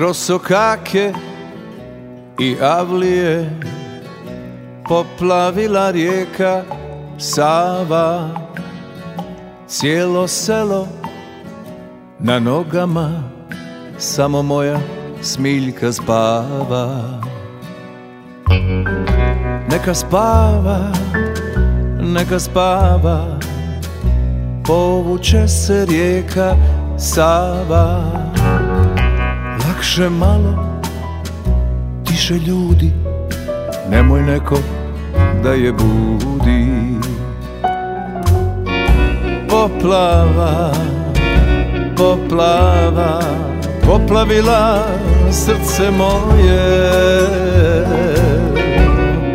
Kroz sokake i avlije Poplavila rijeka Sava. Cijelo selo na nogama Samo moja smiljka spava. Neka spava, neka spava Povuče se rijeka Sava Lakše malo, tiše ljudi Nemoj neko da je budi. Poplava, poplava Poplavila srce moje.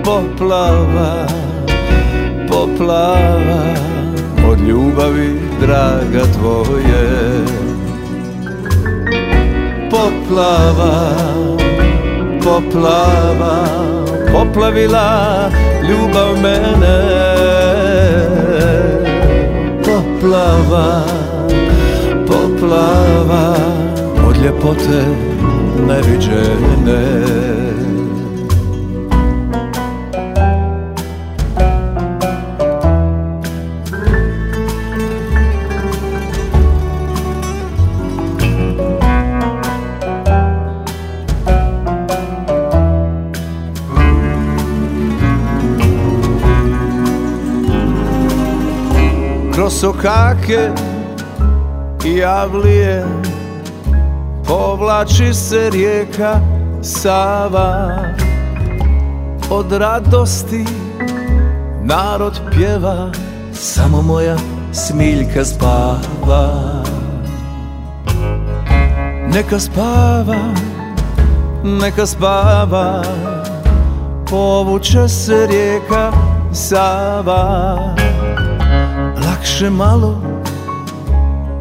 Poplava, poplava Od ljubavi draga tvoje Poplava, poplava Poplavila ljubav mene. Poplava, poplava Od ljepote neviđene Kroz sokake i avlije Povlači se rijeka Sava. Od radosti narod pjeva Samo moja smiljka spava. Neka spava, neka spava Povuče se rijeka Sava Lakše malo,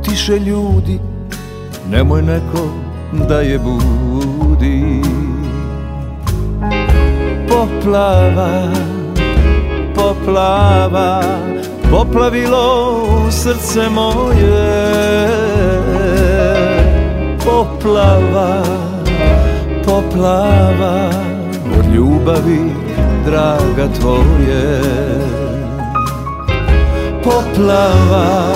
tiše ljudi Nemoj neko da je budi. Poplava, poplava Poplavilo srce moje. Poplava, poplava Od ljubavi draga tvoje Poplava,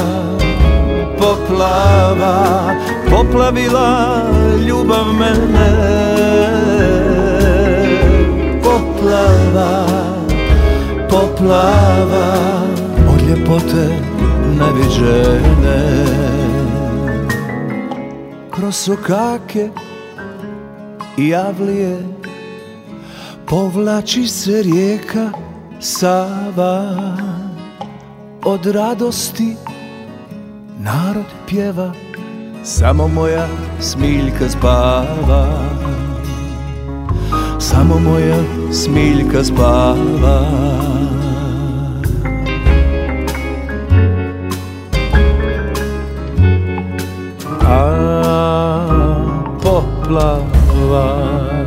poplava Poplavila ljubav mene. Poplava, poplava Od ljepote neviđene. Kroz sokake i avlije Povlači se rijeka Sava od radosti narod pjeva Samo moja smiljka spava. Samo moja smiljka spava. A poplava